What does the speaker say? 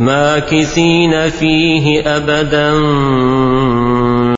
ماكثين فيه أبدا